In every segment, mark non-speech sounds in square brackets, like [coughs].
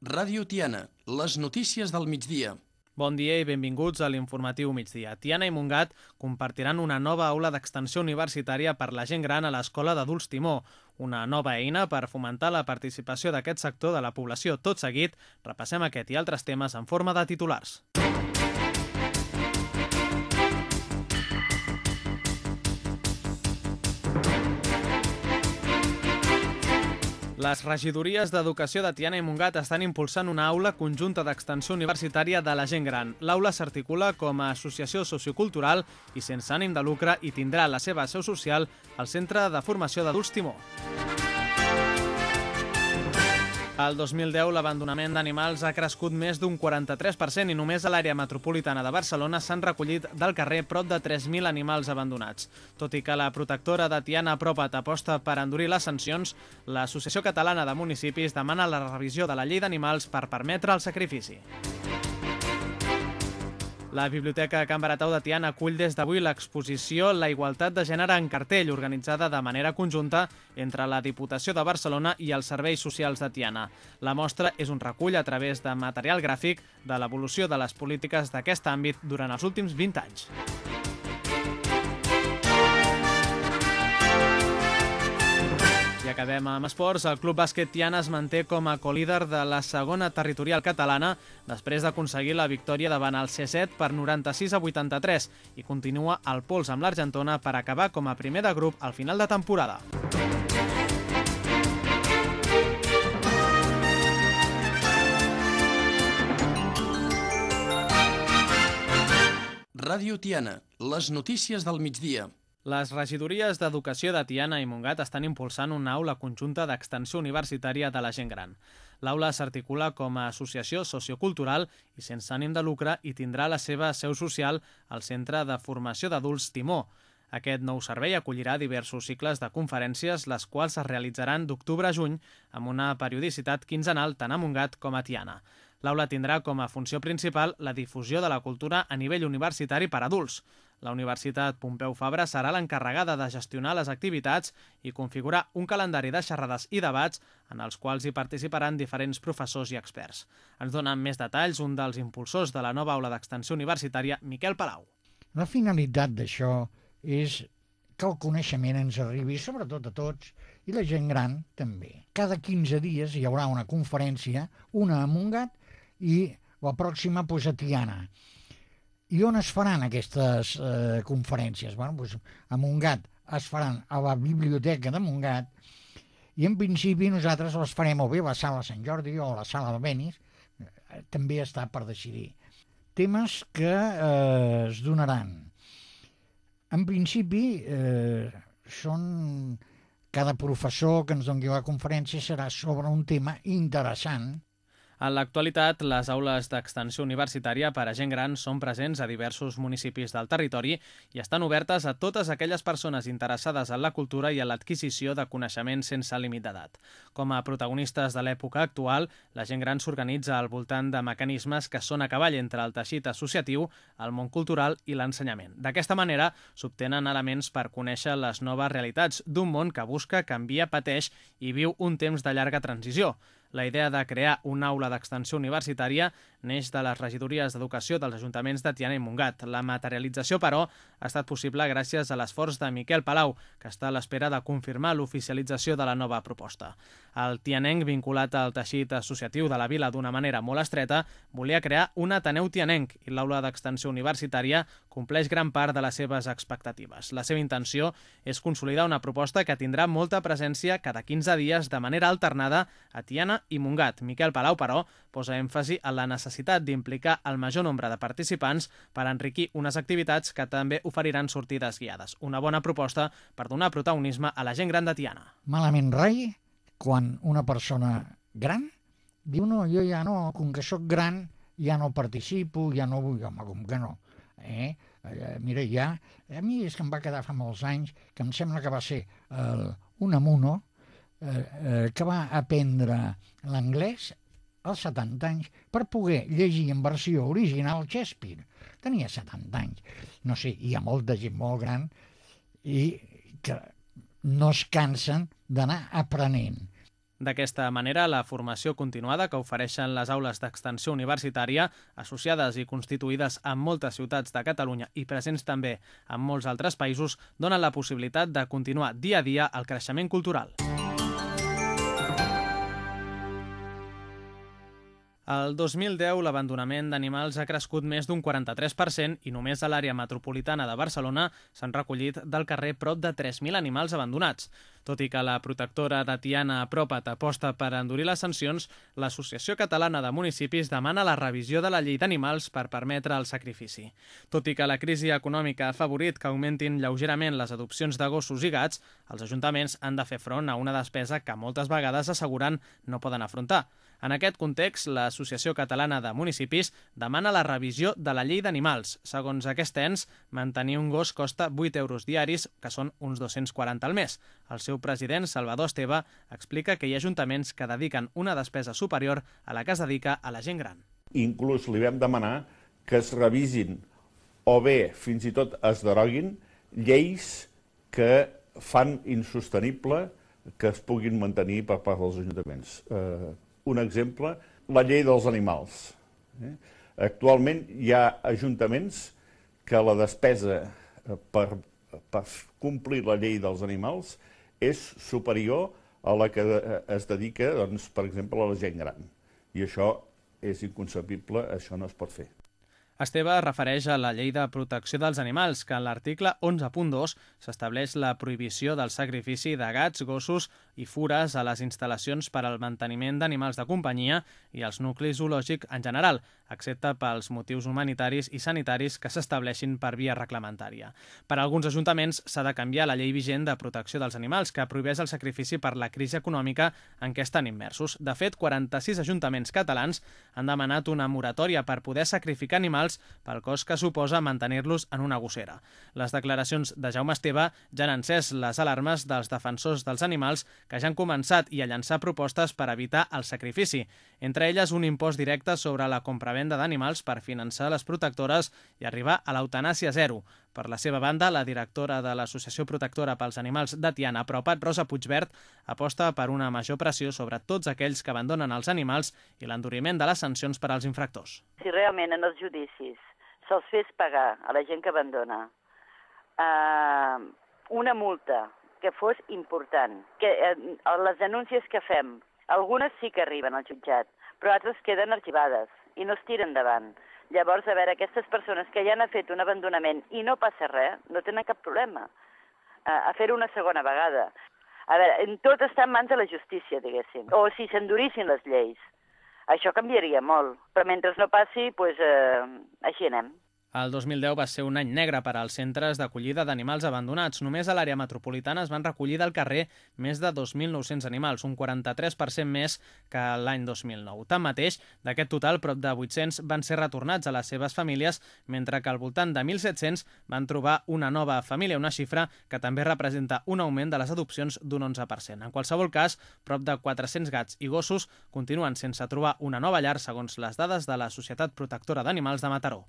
Ràdio Tiana, les notícies del migdia. Bon dia i benvinguts a l'informatiu migdia. Tiana i Mungat compartiran una nova aula d'extensió universitària per la gent gran a l'Escola d'Adults Timó, una nova eina per fomentar la participació d'aquest sector de la població. Tot seguit, repassem aquest i altres temes en forma de titulars. Les regidories d'Educació de Tiana i Mungat estan impulsant una aula conjunta d'extensió universitària de la gent gran. L'aula s'articula com a associació sociocultural i sense ànim de lucre i tindrà la seva seu social al Centre de Formació d'Adults Timó. Al 2010 l'abandonament d'animals ha crescut més d'un 43% i només a l'àrea metropolitana de Barcelona s'han recollit del carrer prop de 3.000 animals abandonats. Tot i que la protectora de Tiana Apropa't aposta per endurir les sancions, l'Associació Catalana de Municipis demana la revisió de la llei d'animals per permetre el sacrifici. La Biblioteca Can Baratau de Tiana acull des d'avui l'exposició La igualtat de gènere en cartell, organitzada de manera conjunta entre la Diputació de Barcelona i els Serveis Socials de Tiana. La mostra és un recull a través de material gràfic de l'evolució de les polítiques d'aquest àmbit durant els últims 20 anys. Acabem amb esports. El Club Bàsquet Tiana es manté com a colíder de la segona territorial catalana després d'aconseguir la victòria davant el C7 per 96 a 83 i continua al pols amb l'Argentona per acabar com a primer de grup al final de temporada. Ràdio Tiana, les notícies del migdia. Les regidories d'Educació de Tiana i Mungat estan impulsant una aula conjunta d'extensió universitària de la gent gran. L'aula s'articula com a associació sociocultural i sense ànim de lucre i tindrà la seva seu social al Centre de Formació d'Adults Timó. Aquest nou servei acollirà diversos cicles de conferències, les quals es realitzaran d'octubre a juny amb una periodicitat quinzenal tant a Mungat com a Tiana. L'aula tindrà com a funció principal la difusió de la cultura a nivell universitari per adults. La Universitat Pompeu Fabra serà l'encarregada de gestionar les activitats i configurar un calendari de xerrades i debats en els quals hi participaran diferents professors i experts. Ens dona més detalls un dels impulsors de la nova aula d'extensió universitària, Miquel Palau. La finalitat d'això és que el coneixement ens arribi, sobretot a tots, i la gent gran també. Cada 15 dies hi haurà una conferència, una a Montgat i la pròxima pues, a Tiana. I on es faran aquestes eh, conferències? Bueno, pues, a Montgat es faran a la Biblioteca de Montgat i en principi nosaltres les farem o bé a la sala Sant Jordi o a la sala de Benis, eh, també està per decidir. Temes que eh, es donaran. En principi eh, són cada professor que ens doni la conferència serà sobre un tema interessant en l'actualitat, les aules d'extensió universitària per a gent gran són presents a diversos municipis del territori i estan obertes a totes aquelles persones interessades en la cultura i en l'adquisició de coneixements sense límit d'edat. Com a protagonistes de l'època actual, la gent gran s'organitza al voltant de mecanismes que són a cavall entre el teixit associatiu, el món cultural i l'ensenyament. D'aquesta manera, s'obtenen elements per conèixer les noves realitats d'un món que busca, canvia, pateix i viu un temps de llarga transició. La idea de crear una aula d'extensió universitària neix de les regidories d'educació dels ajuntaments de Tiana i Mungat. La materialització, però, ha estat possible gràcies a l'esforç de Miquel Palau, que està a l'espera de confirmar l'oficialització de la nova proposta. El tianenc, vinculat al teixit associatiu de la vila d'una manera molt estreta, volia crear un Ateneu tianenc i l'aula d'extensió universitària compleix gran part de les seves expectatives. La seva intenció és consolidar una proposta que tindrà molta presència cada 15 dies de manera alternada a Tiana i Mungat. Miquel Palau, però, posa èmfasi en la necessitat d'implicar el major nombre de participants per enriquir unes activitats que també oferiran sortides guiades. Una bona proposta per donar protagonisme a la gent gran de Tiana. Malament rai quan una persona gran diu no, jo ja no, com que sóc gran ja no participo, ja no vull, home, com que no. Eh? eh mira, ja, a mi és que em va quedar fa molts anys, que em sembla que va ser eh, un amuno, eh, eh, que va aprendre l'anglès als 70 anys per poder llegir en versió original Shakespeare. Tenia 70 anys. No sé, hi ha molta gent molt gran i que no es cansen d'anar aprenent. D'aquesta manera, la formació continuada que ofereixen les aules d'extensió universitària, associades i constituïdes en moltes ciutats de Catalunya i presents també en molts altres països, donen la possibilitat de continuar dia a dia el creixement cultural. El 2010 l'abandonament d'animals ha crescut més d'un 43% i només a l'àrea metropolitana de Barcelona s'han recollit del carrer prop de 3.000 animals abandonats. Tot i que la protectora de Tiana Apropa't aposta per endurir les sancions, l'Associació Catalana de Municipis demana la revisió de la llei d'animals per permetre el sacrifici. Tot i que la crisi econòmica ha favorit que augmentin lleugerament les adopcions de gossos i gats, els ajuntaments han de fer front a una despesa que moltes vegades asseguren no poden afrontar. En aquest context, l'Associació Catalana de Municipis demana la revisió de la llei d'animals. Segons aquest ens, mantenir un gos costa 8 euros diaris, que són uns 240 al mes. El seu president, Salvador Esteve, explica que hi ha ajuntaments que dediquen una despesa superior a la que es dedica a la gent gran. Inclús li vam demanar que es revisin o bé fins i tot es deroguin lleis que fan insostenible que es puguin mantenir per part dels ajuntaments. Eh, un exemple, la llei dels animals. Eh? Actualment hi ha ajuntaments que la despesa eh, per, per complir la llei dels animals és superior a la que eh, es dedica, doncs, per exemple, a la gent gran. I això és inconcebible, això no es pot fer. Esteve refereix a la llei de protecció dels animals, que en l'article 11.2 s'estableix la prohibició del sacrifici de gats, gossos i fures a les instal·lacions per al manteniment d'animals de companyia i als nuclis zoològics en general, excepte pels motius humanitaris i sanitaris que s'estableixin per via reglamentària. Per a alguns ajuntaments s'ha de canviar la llei vigent de protecció dels animals, que prohibeix el sacrifici per la crisi econòmica en què estan immersos. De fet, 46 ajuntaments catalans han demanat una moratòria per poder sacrificar animals animals pel cost que suposa mantenir-los en una gossera. Les declaracions de Jaume Esteve ja han encès les alarmes dels defensors dels animals que ja han començat i a llançar propostes per evitar el sacrifici, entre elles un impost directe sobre la compravenda d'animals per finançar les protectores i arribar a l'eutanàsia zero. Per la seva banda, la directora de l'Associació Protectora pels Animals de Tiana, Propat, Rosa Puigbert, aposta per una major pressió sobre tots aquells que abandonen els animals i l'enduriment de les sancions per als infractors. Si realment en els judicis se'ls fes pagar a la gent que abandona eh, una multa que fos important, que eh, les denúncies que fem, algunes sí que arriben al jutjat, però altres queden arxivades i no es tiren endavant. Llavors, a veure, aquestes persones que ja han fet un abandonament i no passa res, no tenen cap problema a, a fer-ho una segona vegada. A veure, tot està en mans de la justícia, diguéssim. O si s'endurissin les lleis. Això canviaria molt. Però mentre no passi, doncs, eh, així anem. El 2010 va ser un any negre per als centres d'acollida d'animals abandonats. Només a l'àrea metropolitana es van recollir del carrer més de 2.900 animals, un 43% més que l'any 2009. Tanmateix, d'aquest total, prop de 800 van ser retornats a les seves famílies, mentre que al voltant de 1.700 van trobar una nova família, una xifra que també representa un augment de les adopcions d'un 11%. En qualsevol cas, prop de 400 gats i gossos continuen sense trobar una nova llar, segons les dades de la Societat Protectora d'Animals de Mataró.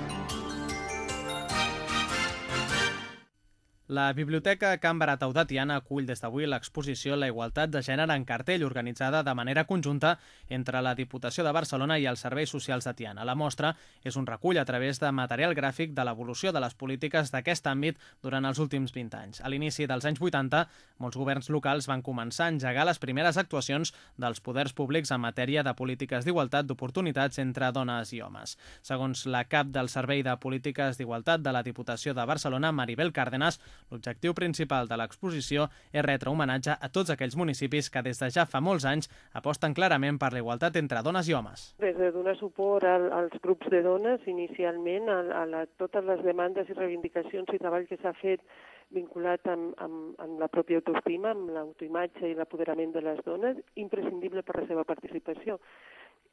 La Biblioteca Can Baratau de Tiana acull des d'avui l'exposició La igualtat de gènere en cartell, organitzada de manera conjunta entre la Diputació de Barcelona i els Serveis Socials de Tiana. La mostra és un recull a través de material gràfic de l'evolució de les polítiques d'aquest àmbit durant els últims 20 anys. A l'inici dels anys 80, molts governs locals van començar a engegar les primeres actuacions dels poders públics en matèria de polítiques d'igualtat d'oportunitats entre dones i homes. Segons la cap del Servei de Polítiques d'Igualtat de la Diputació de Barcelona, Maribel Cárdenas, L'objectiu principal de l'exposició és retre homenatge a tots aquells municipis que des de ja fa molts anys aposten clarament per la igualtat entre dones i homes. Des de donar suport al, als grups de dones, inicialment, a, a la, totes les demandes i reivindicacions i treball que s'ha fet vinculat amb, amb, amb la pròpia autoestima, amb l'autoimatge i l'apoderament de les dones, imprescindible per la seva participació.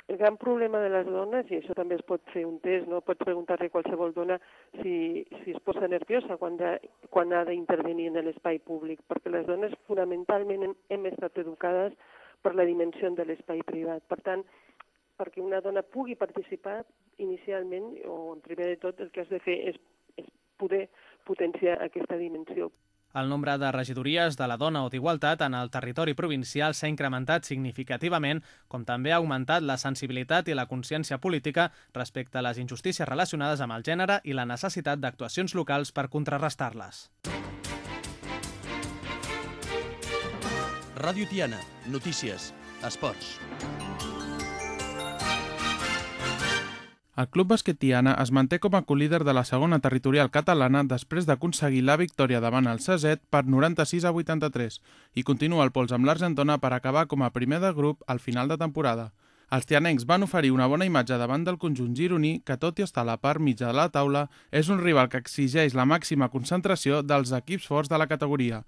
El gran problema de les dones, i això també es pot fer un test, no? pots preguntar-li a qualsevol dona si, si es posa nerviosa quan, de, quan ha d'intervenir en l'espai públic, perquè les dones fonamentalment hem, estat educades per la dimensió de l'espai privat. Per tant, perquè una dona pugui participar inicialment, o en primer de tot, el que has de fer és, és poder potenciar aquesta dimensió. El nombre de regidories de la dona o d'igualtat en el territori provincial s'ha incrementat significativament, com també ha augmentat la sensibilitat i la consciència política respecte a les injustícies relacionades amb el gènere i la necessitat d'actuacions locals per contrarrestar-les. Ràdio Tiana. Notícies. Esports. El Club Bàsquet Tiana es manté com a colíder de la segona territorial catalana després d'aconseguir la victòria davant el Saset per 96 a 83 i continua el pols amb l'Argentona per acabar com a primer de grup al final de temporada. Els tianencs van oferir una bona imatge davant del conjunt gironí que, tot i estar a la part mitja de la taula, és un rival que exigeix la màxima concentració dels equips forts de la categoria.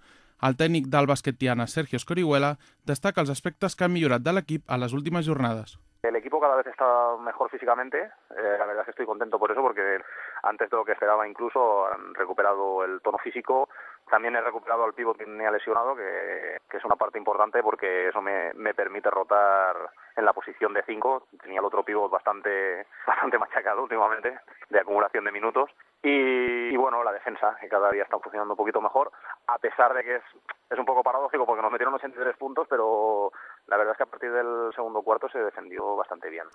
El tècnic del bàsquet Tiana, Sergio Scorihuela, destaca els aspectes que han millorat de l'equip a les últimes jornades. El equipo cada vez está mejor físicamente, eh, la verdad es que estoy contento por eso porque antes de lo que esperaba incluso han recuperado el tono físico, también he recuperado al pívot que tenía lesionado, que, que, es una parte importante porque eso me, me permite rotar en la posición de 5, tenía el otro pívot bastante, [laughs] bastante machacado últimamente, de acumulación de minutos, y, y, bueno, la defensa, que cada día está funcionando un poquito mejor, a pesar de que es, es un poco paradójico porque nos metieron 83 puntos, pero la verdad es que a partir del segundo cuarto se defendió bastante bien.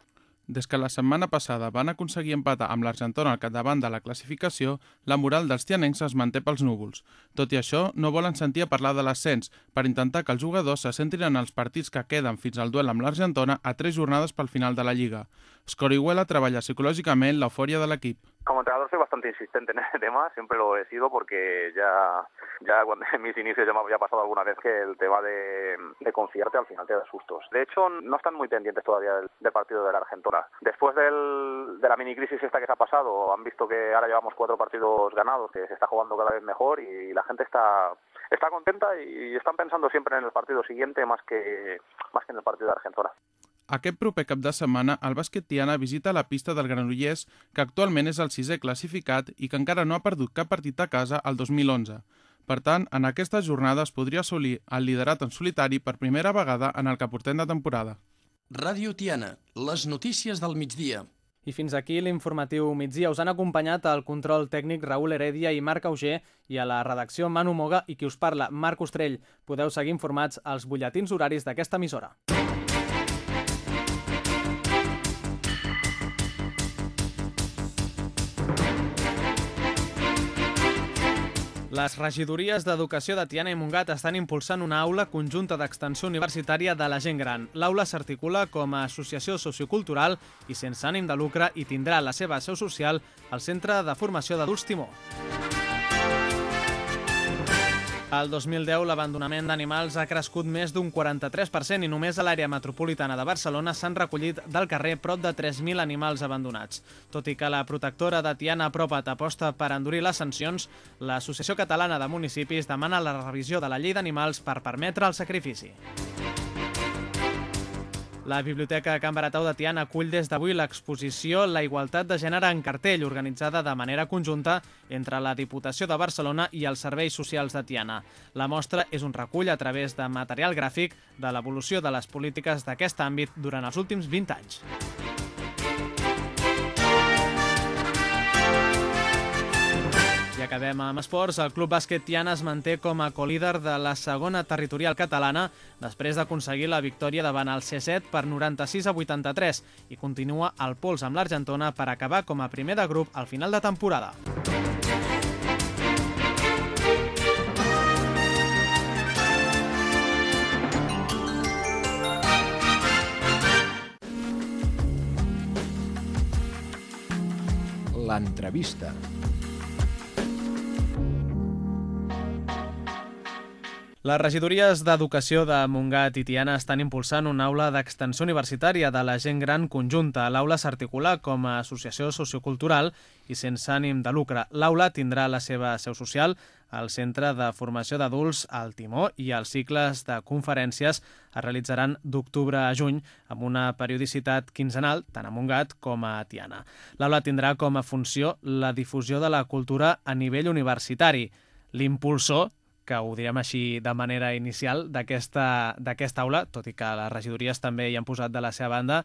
Des que la setmana passada van aconseguir empatar amb l'Argentona al capdavant de la classificació, la moral dels tianencs es manté pels núvols. Tot i això, no volen sentir a parlar de l'ascens per intentar que els jugadors se centrin en els partits que queden fins al duel amb l'Argentona a tres jornades pel final de la Lliga. Scorihuela treballa psicològicament l'eufòria de l'equip. Como entrenador soy bastante insistente en ese tema, siempre lo he sido porque ya, ya cuando en mis inicios ya me había pasado alguna vez que el tema de, de confiarte al final te da sustos. De hecho, no están muy pendientes todavía del, del partido de la Argentina. Después del, de la mini crisis esta que se ha pasado, han visto que ahora llevamos cuatro partidos ganados, que se está jugando cada vez mejor y la gente está está contenta y están pensando siempre en el partido siguiente más que más que en el partido de Argentina. Aquest proper cap de setmana, el bàsquet Tiana visita la pista del Granollers, que actualment és el sisè classificat i que encara no ha perdut cap partit a casa al 2011. Per tant, en aquestes jornades podria assolir el liderat en solitari per primera vegada en el que portem de temporada. Ràdio Tiana, les notícies del migdia. I fins aquí l'informatiu migdia. Us han acompanyat el control tècnic Raül Heredia i Marc Auger i a la redacció Manu Moga i qui us parla, Marc Ostrell. Podeu seguir informats als butlletins horaris d'aquesta emissora. Les regidories d'Educació de Tiana i Montgat estan impulsant una aula conjunta d'extensió universitària de la gent gran. L'aula s'articula com a associació sociocultural i sense ànim de lucre i tindrà la seva seu social al Centre de Formació d'Adults Timó. Al 2010 l'abandonament d'animals ha crescut més d'un 43% i només a l'àrea metropolitana de Barcelona s'han recollit del carrer prop de 3.000 animals abandonats. Tot i que la protectora de Tiana Apropa't aposta per endurir les sancions, l'Associació Catalana de Municipis demana la revisió de la llei d'animals per permetre el sacrifici. La Biblioteca Can Baratau de Tiana acull des d'avui l'exposició La igualtat de gènere en cartell, organitzada de manera conjunta entre la Diputació de Barcelona i els Serveis Socials de Tiana. La mostra és un recull a través de material gràfic de l'evolució de les polítiques d'aquest àmbit durant els últims 20 anys. Acabem amb esports. El Club Bàsquet Tiana es manté com a colíder de la segona territorial catalana després d'aconseguir la victòria davant el C7 per 96 a 83 i continua al pols amb l'Argentona per acabar com a primer de grup al final de temporada. L'entrevista. Les regidories d'Educació de Montgat i Tiana estan impulsant una aula d'extensió universitària de la gent gran conjunta. L'aula s'articula com a associació sociocultural i sense ànim de lucre. L'aula tindrà la seva seu social al Centre de Formació d'Adults al Timó i els cicles de conferències es realitzaran d'octubre a juny amb una periodicitat quinzenal tant a Montgat com a Tiana. L'aula tindrà com a funció la difusió de la cultura a nivell universitari. L'impulsor que ho direm així de manera inicial d'aquesta aula, tot i que les regidories també hi han posat de la seva banda,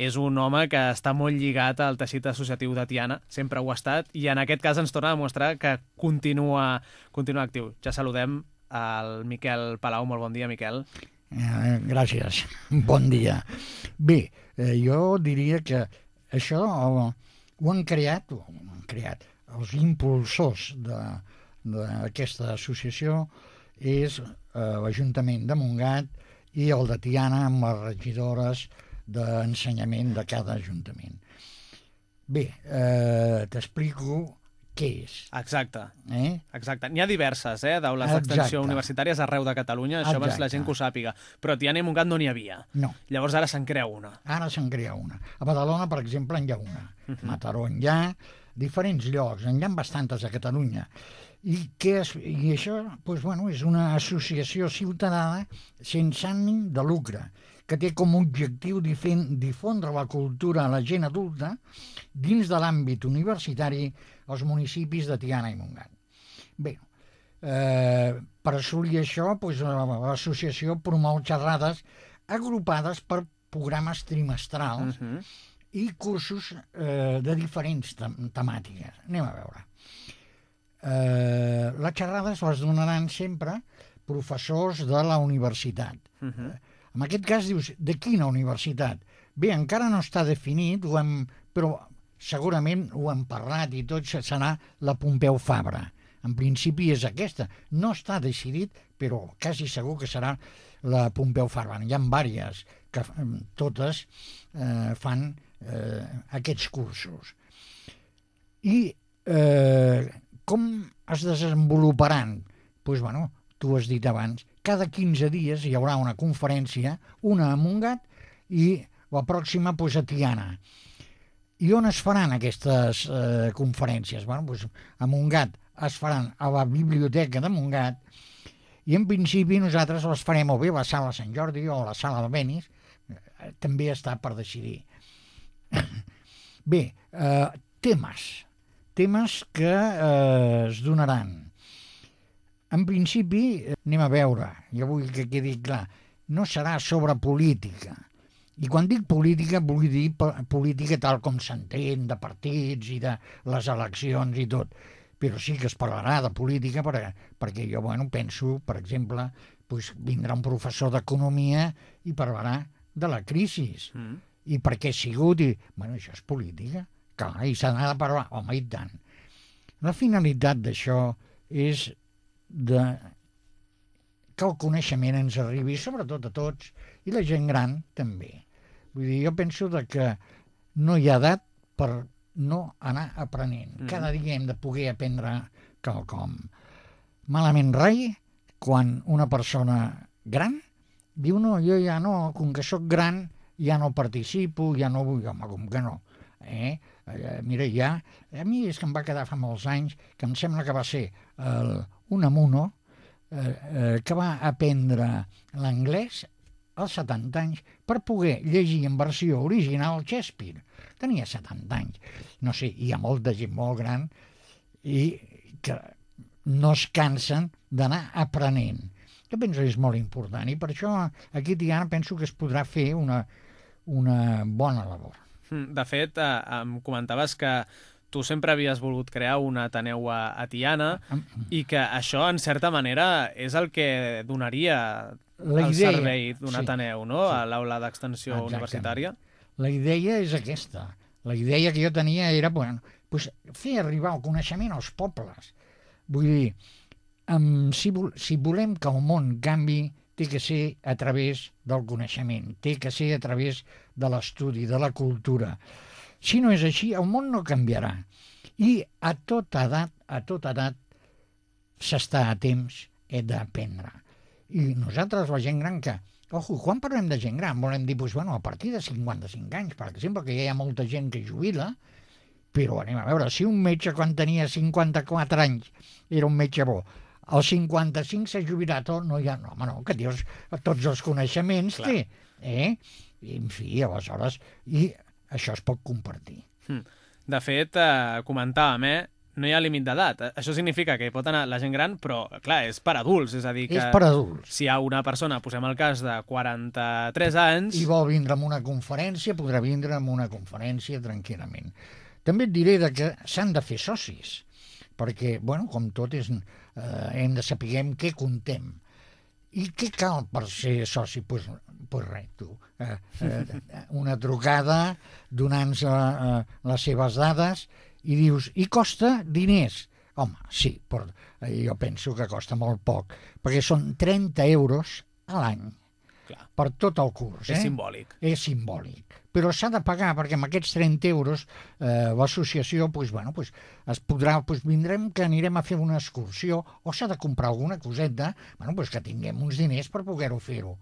és un home que està molt lligat al teixit associatiu de Tiana, sempre ho ha estat, i en aquest cas ens torna a demostrar que continua, continua actiu. Ja saludem al Miquel Palau. Molt bon dia, Miquel. Eh, gràcies. Bon dia. Bé, eh, jo diria que això ho, ho han creat, ho han creat els impulsors d'aquesta associació és eh, l'Ajuntament de Montgat i el de Tiana amb les regidores d'ensenyament de cada ajuntament. Bé, eh, t'explico què és. Exacte. Eh? Exacte. N'hi ha diverses, eh, d'aules d'extensió universitàries arreu de Catalunya, això abans la gent que ho sàpiga. Però a Tiana i Montgat no n'hi havia. No. Llavors ara se'n crea una. Ara se'n crea una. A Badalona, per exemple, en hi ha una. Uh Mhm. -huh. Mataró en hi ha, diferents llocs, en hi ha bastantes a Catalunya. I, què és, i això doncs, bueno, és una associació ciutadana sense ànim de lucre, que té com a objectiu difondre la cultura a la gent adulta dins de l'àmbit universitari als municipis de Tiana i Montgat. Bé, eh, per assolir això, doncs, l'associació promou xerrades agrupades per programes trimestrals Uh -huh. i cursos eh, de diferents tem temàtiques. Anem a veure. Eh, les xerrades les donaran sempre professors de la universitat. Uh -huh. En aquest cas dius, de quina universitat? Bé, encara no està definit, ho hem, però segurament ho hem parlat i tot serà la Pompeu Fabra. En principi és aquesta. No està decidit, però quasi segur que serà la Pompeu Fabra. Hi ha diverses que eh, totes eh, fan eh, aquests cursos. I eh, com es desenvoluparan? Doncs, pues, bueno, tu has dit abans, cada 15 dies hi haurà una conferència, una a Montgat i la pròxima pues, a Tiana. I on es faran aquestes eh, conferències? Bueno, pues, a Montgat es faran a la Biblioteca de Montgat i en principi nosaltres les farem o bé a la sala Sant Jordi o a la sala de Benis, eh, també està per decidir. [coughs] Bé, eh, temes. Temes que eh, es donaran. En principi, eh, anem a veure, jo vull que quedi clar, no serà sobre política. I quan dic política, vull dir po- política tal com s'entén, de partits i de les eleccions i tot. Però sí que es parlarà de política perquè, perquè jo bueno, penso, per exemple, pues, vindrà un professor d'economia i parlarà de la crisi. Mm. I per què ha sigut? I, bueno, això és política. Clar, i s'ha d'anar de parlar. Home, i tant. La finalitat d'això és de que el coneixement ens arribi, sobretot a tots, i la gent gran també. Vull dir, jo penso de que no hi ha edat per no anar aprenent. Mm. Cada dia hem de poder aprendre quelcom. Malament rai quan una persona gran diu no, jo ja no, com que sóc gran ja no participo, ja no vull, home, com que no. Eh? Eh, mira, ja, a mi és que em va quedar fa molts anys, que em sembla que va ser el, un amuno eh, eh, que va aprendre l'anglès als 70 anys per poder llegir en versió original Shakespeare. Tenia 70 anys. No sé, hi ha molta gent molt gran i que no es cansen d'anar aprenent. Jo penso que és molt important i per això aquí a Tiana penso que es podrà fer una, una bona labor. Mm, De fet, eh, em comentaves que tu sempre havies volgut crear un Ateneu a, a Tiana i que això, en certa manera, és el que donaria La el idea, servei d'un sí. Ateneu, no?, a l'aula d'extensió universitària. La idea és aquesta. La idea que jo tenia era bueno, pues, fer arribar el coneixement als pobles. Vull dir, um, si, vol, si volem que el món canvi, té que ser a través del coneixement, té que ser a través de l'estudi, de la cultura. Si no és així, el món no canviarà. I a tota edat, a tota edat, s'està a temps d'aprendre. I nosaltres, la gent gran, que Ojo, quan parlem de gent gran, volem dir, doncs, bueno, a partir de 55 anys, per exemple, que ja hi ha molta gent que jubila, però anem a veure, si un metge quan tenia 54 anys era un metge bo, als 55 s'ha jubilat, oh, no hi ha, no, home, no, que dius, tots els coneixements Clar. té, eh? I, en fi, aleshores, i això es pot compartir. De fet, eh, comentàvem, eh? no hi ha límit d'edat. Això significa que pot anar la gent gran, però, clar, és per adults, és a dir que... És per adults. Si hi ha una persona, posem el cas de 43 anys... I vol vindre a una conferència, podrà vindre a una conferència tranquil·lament. També et diré que s'han de fer socis, perquè, bueno, com tot, és, eh, hem de saber què contem. I què cal per ser soci? Pues, pues res, tu. Eh, eh, una trucada donant-nos eh, les seves dades i dius, i costa diners? Home, sí, però jo penso que costa molt poc, perquè són 30 euros a l'any Clar. per tot el curs. És eh? simbòlic. És simbòlic. Però s'ha de pagar perquè amb aquests 30 euros eh, l'associació pues, bueno, pues, es podrà, pues, vindrem que anirem a fer una excursió o s'ha de comprar alguna coseta bueno, pues, que tinguem uns diners per poder-ho fer-ho.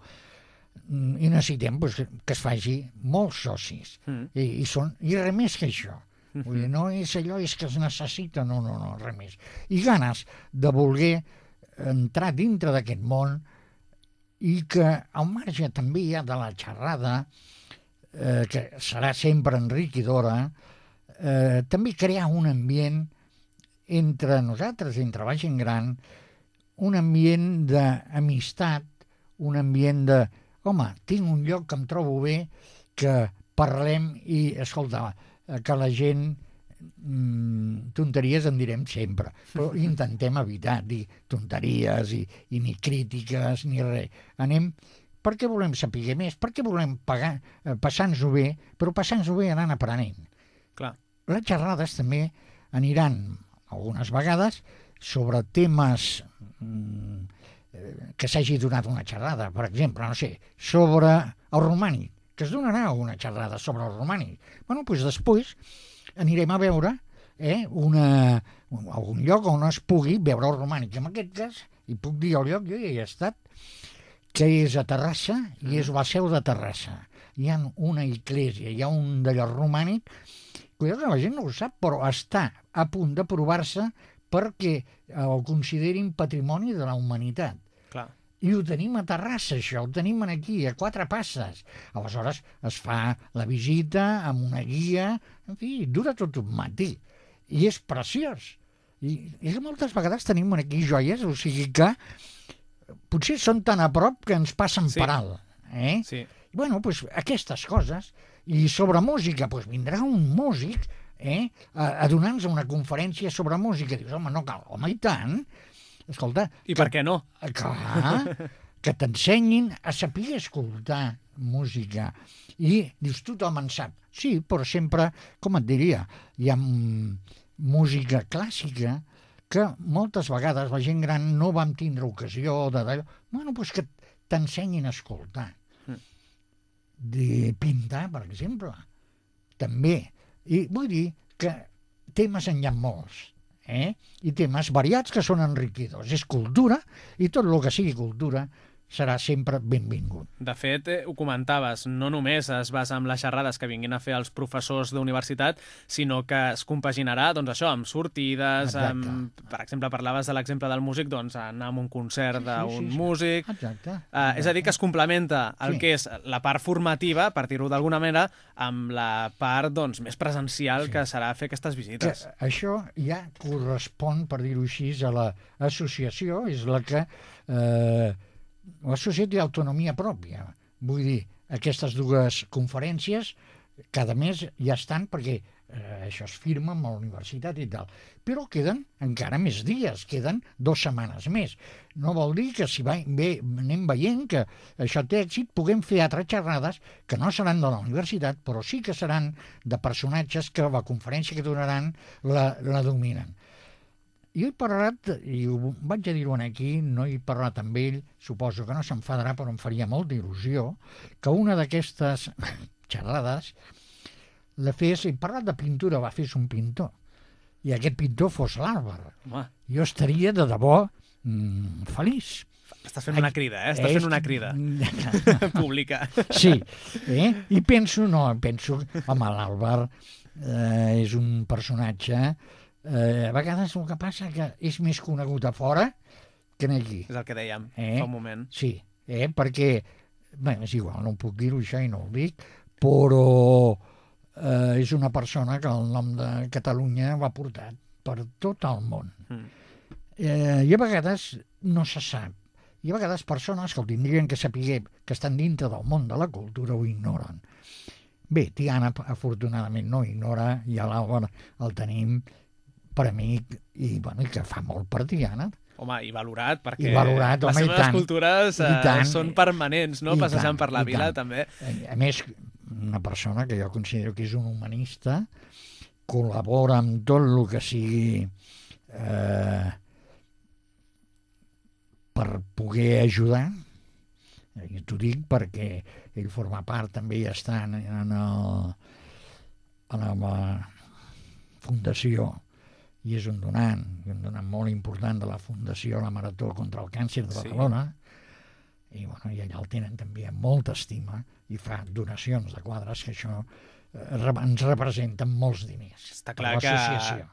Mm, I necessitem pues, que es faci molts socis. Mm. I, i, són, I res més que això. Vull dir, no és allò, és que es necessita, no, no, no, res més. I ganes de voler entrar dintre d'aquest món i que al marge també hi ha de la xerrada, eh, que serà sempre enriquidora, eh, també crear un ambient entre nosaltres, entre la gent gran, un ambient d'amistat, un ambient de, home, tinc un lloc que em trobo bé, que parlem i, escolta, eh, que la gent mm, tonteries en direm sempre, però [laughs] intentem evitar dir tonteries i, i ni crítiques ni res. Anem perquè volem saber més, perquè volem pagar, eh, passar-nos-ho bé, però passar-nos-ho bé anant aprenent. Clar. Les xerrades també aniran, algunes vegades, sobre temes mm, eh, que s'hagi donat una xerrada, per exemple, no sé, sobre el romànic, que es donarà una xerrada sobre el romànic. Bueno, doncs després anirem a veure eh, una, un, algun lloc on es pugui veure el romànic. En aquest cas, i puc dir el lloc, jo ja hi he estat, que és a Terrassa i és la seu de Terrassa. Hi ha una església, hi ha un d'allò romànic, que la gent no ho sap, però està a punt de provar-se perquè el considerin patrimoni de la humanitat. Clar. I ho tenim a Terrassa, això, ho tenim aquí, a quatre passes. Aleshores es fa la visita amb una guia, en fi, dura tot un matí. I és preciós. I, i moltes vegades tenim aquí joies, o sigui que potser són tan a prop que ens passen Sí. per alt. Eh? Sí. bueno, pues, aquestes coses. I sobre música, pues, vindrà un músic eh, a, a donar-nos una conferència sobre música. Dius, home, no cal, home, i tant. Escolta, I per què no? Clar, que t'ensenyin a saber escoltar música. I dius, tothom en sap. Sí, però sempre, com et diria, hi ha música clàssica que moltes vegades la gent gran no vam tindre ocasió de... d'allò. Bueno, doncs que t'ensenyin a escoltar. De pintar, per exemple, també. I vull dir que temes en hi ha molts eh? i temes variats que són enriquidors. És cultura i tot el que sigui cultura serà sempre benvingut. De fet, eh, ho comentaves, no només es basa en les xerrades que vinguin a fer els professors d'universitat, sinó que es compaginarà, doncs això, amb sortides, Exacte. amb, per exemple, parlaves de l'exemple del músic, doncs anar a un concert d'un sí, sí. músic... Exacte. Uh, és a dir, que es complementa el Sí. que és la part formativa, per dir-ho d'alguna manera, amb la part doncs, més presencial Sí. que serà fer aquestes que visites. això ja correspon, per dir-ho així, a l'associació, és la que... Eh, L'associació té autonomia pròpia. Vull dir, aquestes dues conferències cada mes ja estan perquè eh, això es firma amb la universitat i tal. Però queden encara més dies, queden dues setmanes més. No vol dir que si va, bé, anem veient que això té èxit, puguem fer altres xerrades que no seran de la universitat, però sí que seran de personatges que la conferència que donaran la, la dominen. Jo he parlat, i ho vaig a dir-ho aquí, no he parlat amb ell, suposo que no s'enfadarà, però em faria molta il·lusió, que una d'aquestes [laughs] xerrades la fes, he parlat de pintura, va fer un pintor, i aquest pintor fos l'Àlvar. Home, Jo estaria de debò mm, feliç. estàs fent una crida, eh? Estàs És- fent una crida [laughs] pública. Sí, eh? i penso, no, penso, home, l'Àlvar eh, és un personatge, eh, a vegades el que passa que és més conegut a fora que aquí. És el que dèiem Eh? fa un moment. Sí, eh? perquè, bé, és igual, no puc dir-ho això i no ho dic, però eh, és una persona que el nom de Catalunya va portat per tot el món. Mm. Eh, I a vegades no se sap. I a vegades persones que ho tindrien que saber que estan dintre del món de la cultura ho ignoren. Bé, Tiana afortunadament no ignora i a l'Àlvar el tenim per amic i, bueno, i que fa molt per Tiana. Home, i valorat, perquè I valorat, les home, i seves tant. cultures I eh, tant. són permanents, no? Passejant tant, per la vila, tant. també. A més, una persona que jo considero que és un humanista, col·labora amb tot el que sigui eh, per poder ajudar, i t'ho dic perquè ell forma part també i està en, en, el, en la fundació i és un donant, un donant molt important de la Fundació La Marató contra el Càncer de Sí. Barcelona, i, bueno, i allà el tenen també amb molta estima i fa donacions de quadres que això eh, ens representen molts diners. Està clar que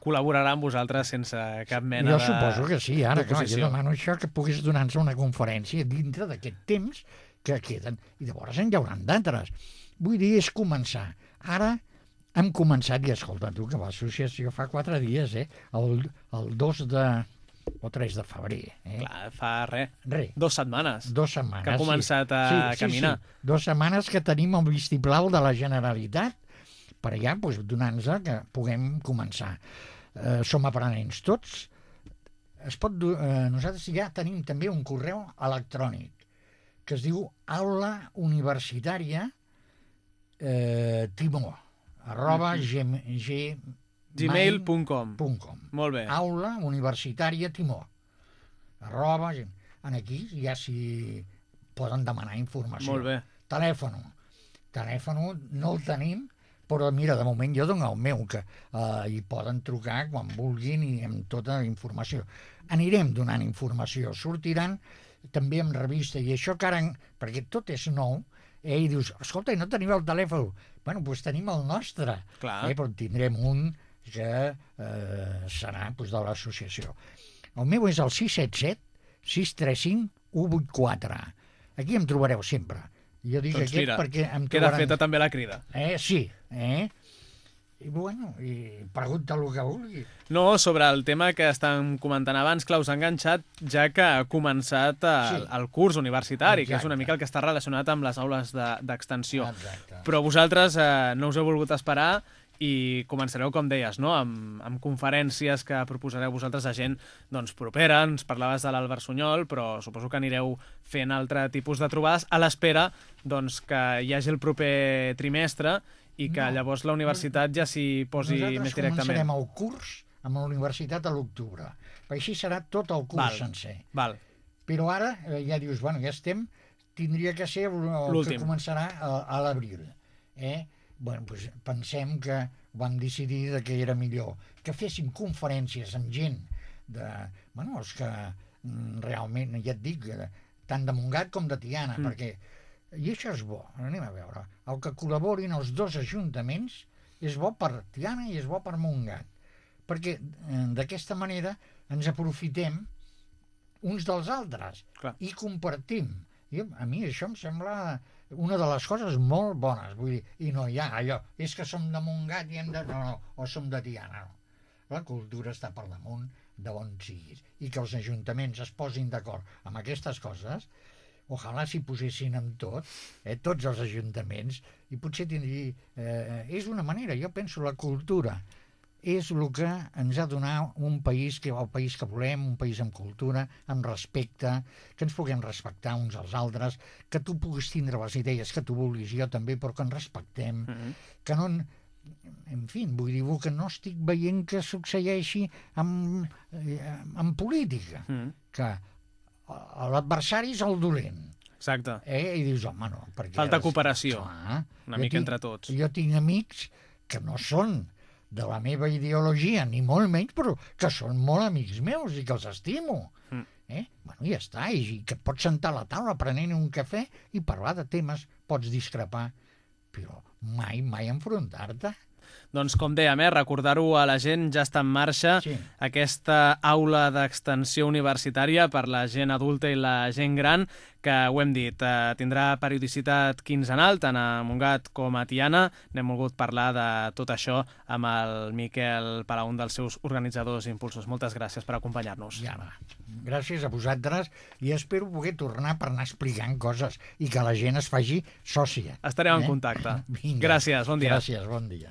col·laborarà amb vosaltres sense cap mena Jo de suposo que sí, ara clar, jo demano això que puguis donar-nos una conferència dintre d'aquest temps que queden, i llavors en hi haurà d'altres. Vull dir, és començar. Ara hem començat, i escolta tu, que l'associació fa quatre dies, eh? El, el 2 de... o 3 de febrer, eh? Clar, fa res, Re, dues setmanes. dues setmanes. que ha començat a caminar. Sí, sí. Dues setmanes que tenim el vistiplau de la Generalitat per allà doncs, donant-nos que puguem començar. Eh, som aprenents tots. Es pot, eh, nosaltres ja tenim també un correu electrònic que es diu aula universitària eh, timó arroba g, gmail.com Molt bé. aula universitària Timó. Arroba en aquí ja s'hi poden demanar informació. Molt bé. telèfon telèfon no el tenim però mira, de moment jo dono el meu que eh, hi poden trucar quan vulguin i amb tota la informació. Anirem donant informació. Sortiran també amb revista. I això que ara, perquè tot és nou eh, i dius, escolta, no teniu el telèfon bueno, doncs tenim el nostre Clar. eh, però tindrem un que eh, serà doncs, de l'associació. El meu és el 677 635 184. Aquí em trobareu sempre. Jo dic Doncs aquest mira, perquè em Queda trobaran... feta també la crida. Eh, sí, eh? I bueno, i pregunta el que vulgui. No, sobre el tema que estan comentant abans, Claus, enganxat ja que ha començat el, Sí. el curs universitari, que és Exacte. una mica el que està relacionat amb les aules de- d'extensió. Exacte. Però vosaltres eh, no us heu volgut esperar i començareu, com deies, no? amb, amb conferències que proposareu vosaltres a gent doncs, propera. Ens parlaves de l'Àlvar Sunyol, però suposo que anireu fent altre tipus de trobades a l'espera doncs, que hi hagi el proper trimestre i que No. llavors la universitat ja s'hi posi Nosaltres més directament. començarem el curs amb la universitat a l'octubre. Així serà tot el curs Val. sencer. Val. Però ara eh, ja dius, bueno, ja estem, tindria que ser el, el que començarà a, a l'abril. Eh? Bueno, doncs pensem que vam decidir de que era millor que féssim conferències amb gent de, bueno, els que mm, realment, ja et dic, eh, tant de Montgat com de Tiana, mm. perquè i això és bo, anem a veure. El que col·laborin els dos ajuntaments és bo per Tiana i és bo per Montgat. Perquè eh, d'aquesta manera ens aprofitem uns dels altres Clar. i compartim. I a mi això em sembla una de les coses molt bones, vull dir, i no hi ha allò, és que som de Montgat i hem de... No, no, o som de Tiana, no. La cultura està per damunt d'on siguis. I que els ajuntaments es posin d'acord amb aquestes coses, ojalà s'hi posessin amb tot, eh, tots els ajuntaments, i potser tindria... Eh, és una manera, jo penso, la cultura és el que ens ha de donar un país, que el país que volem, un país amb cultura, amb respecte, que ens puguem respectar uns als altres, que tu puguis tindre les idees que tu vulguis, jo també, però que ens respectem, Mm -hmm. que no... En, en fi, vull dir que no estic veient que succeeixi amb, eh, amb política, Mm -hmm. que l'adversari és el dolent, Exacte. eh? i dius, home, no, perquè... Falta cooperació, Clar, una mica tinc- entre tots. Jo tinc amics que no són de la meva ideologia, ni molt menys, però que són molt amics meus i que els estimo. Mm. Eh? Bueno, ja està, i que pots sentar a la taula prenent un cafè i parlar de temes, pots discrepar, però mai, mai enfrontar-te. Doncs com dèiem, eh, recordar-ho a la gent, ja està en marxa Sí. aquesta aula d'extensió universitària per la gent adulta i la gent gran, que ho hem dit, eh, tindrà periodicitat quinzenal, tant a Montgat com a Tiana. N'hem volgut parlar de tot això amb el Miquel Palau, un dels seus organitzadors i impulsors. Moltes gràcies per acompanyar-nos. Ja va. Gràcies a vosaltres i espero poder tornar per anar explicant coses i que la gent es faci sòcia. Estarem en contacte. [laughs] Vinga. Gràcies, bon dia. Gràcies, bon dia.